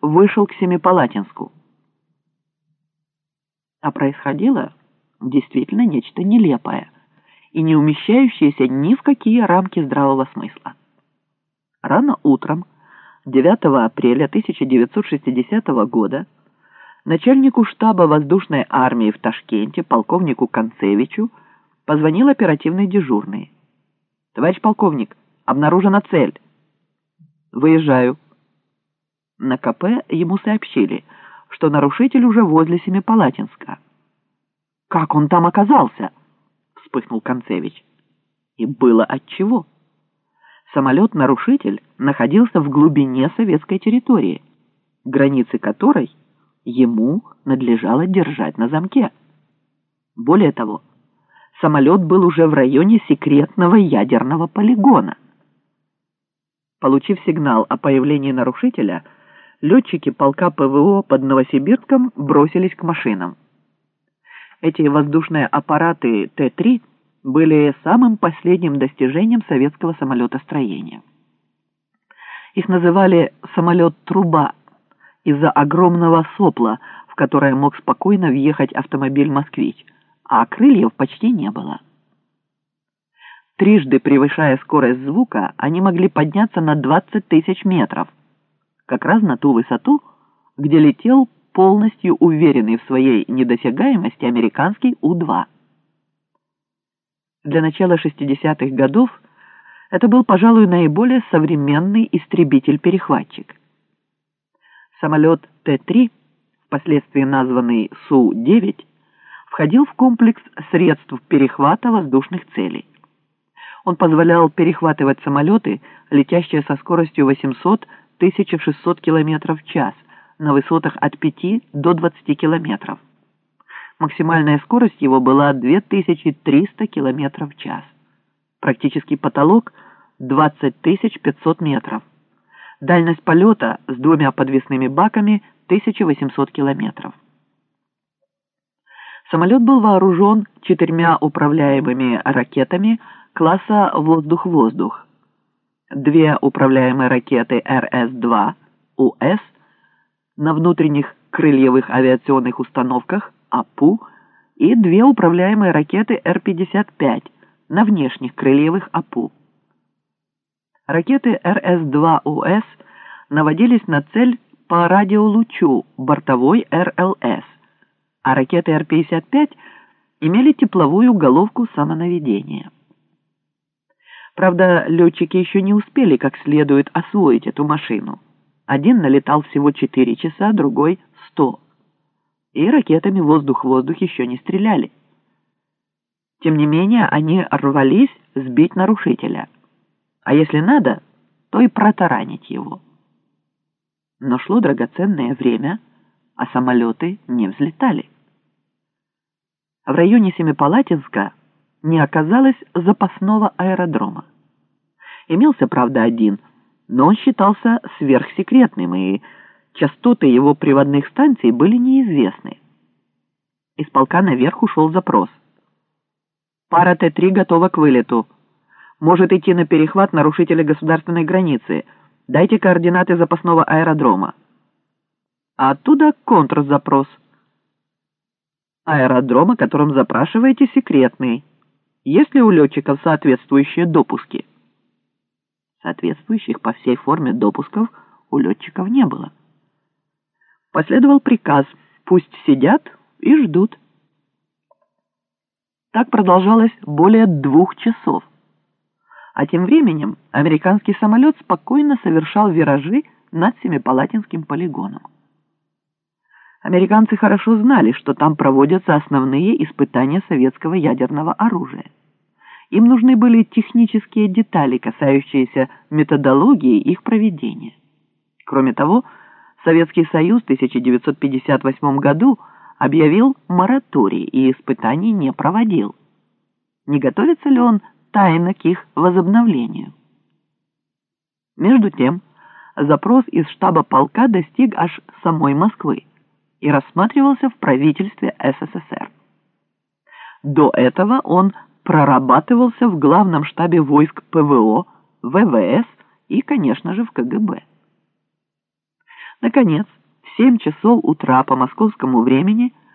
вышел к Семипалатинску. А происходило действительно нечто нелепое и не умещающееся ни в какие рамки здравого смысла. Рано утром 9 апреля 1960 года начальнику штаба воздушной армии в Ташкенте, полковнику Концевичу, позвонил оперативный дежурный. «Товарищ полковник, обнаружена цель». «Выезжаю». На КП ему сообщили, что нарушитель уже возле Семипалатинска. «Как он там оказался?» — вспыхнул Концевич. И было отчего. Самолет-нарушитель находился в глубине советской территории, границы которой ему надлежало держать на замке. Более того, самолет был уже в районе секретного ядерного полигона. Получив сигнал о появлении нарушителя, летчики полка ПВО под Новосибирском бросились к машинам. Эти воздушные аппараты Т-3 были самым последним достижением советского самолетостроения. Их называли «самолет-труба» из-за огромного сопла, в которое мог спокойно въехать автомобиль «Москвич», а крыльев почти не было. Трижды превышая скорость звука, они могли подняться на 20 тысяч метров, как раз на ту высоту, где летел полностью уверенный в своей недосягаемости американский У-2. Для начала 60-х годов это был, пожалуй, наиболее современный истребитель-перехватчик. Самолет Т-3, впоследствии названный Су-9, входил в комплекс средств перехвата воздушных целей. Он позволял перехватывать самолеты, летящие со скоростью 800-1600 км в час на высотах от 5 до 20 км. Максимальная скорость его была 2300 км в час. Практический потолок – 20 500 метров. Дальность полета с двумя подвесными баками – 1800 километров. Самолет был вооружен четырьмя управляемыми ракетами класса «Воздух-воздух». Две управляемые ракеты РС-2 УС на внутренних крыльевых авиационных установках АПУ и две управляемые ракеты Р-55 на внешних крыльевых АПУ. Ракеты РС-2УС наводились на цель по радиолучу бортовой РЛС, а ракеты Р-55 имели тепловую головку самонаведения. Правда, летчики еще не успели как следует освоить эту машину. Один налетал всего 4 часа, другой — 100. И ракетами воздух-воздух еще не стреляли. Тем не менее, они рвались сбить нарушителя — а если надо, то и протаранить его. Но шло драгоценное время, а самолеты не взлетали. В районе Семипалатинска не оказалось запасного аэродрома. Имелся, правда, один, но он считался сверхсекретным, и частоты его приводных станций были неизвестны. Из полка наверх ушел запрос. «Пара Т-3 готова к вылету», может идти на перехват нарушителя государственной границы. Дайте координаты запасного аэродрома. А оттуда контрзапрос. Аэродром, о котором запрашиваете, секретный. Есть ли у летчиков соответствующие допуски? Соответствующих по всей форме допусков у летчиков не было. Последовал приказ «пусть сидят и ждут». Так продолжалось более двух часов. А тем временем американский самолет спокойно совершал виражи над Семипалатинским полигоном. Американцы хорошо знали, что там проводятся основные испытания советского ядерного оружия. Им нужны были технические детали, касающиеся методологии их проведения. Кроме того, Советский Союз в 1958 году объявил мораторий и испытаний не проводил. Не готовится ли он тайно к их возобновлению. Между тем, запрос из штаба полка достиг аж самой Москвы и рассматривался в правительстве СССР. До этого он прорабатывался в главном штабе войск ПВО, ВВС и, конечно же, в КГБ. Наконец, в семь часов утра по московскому времени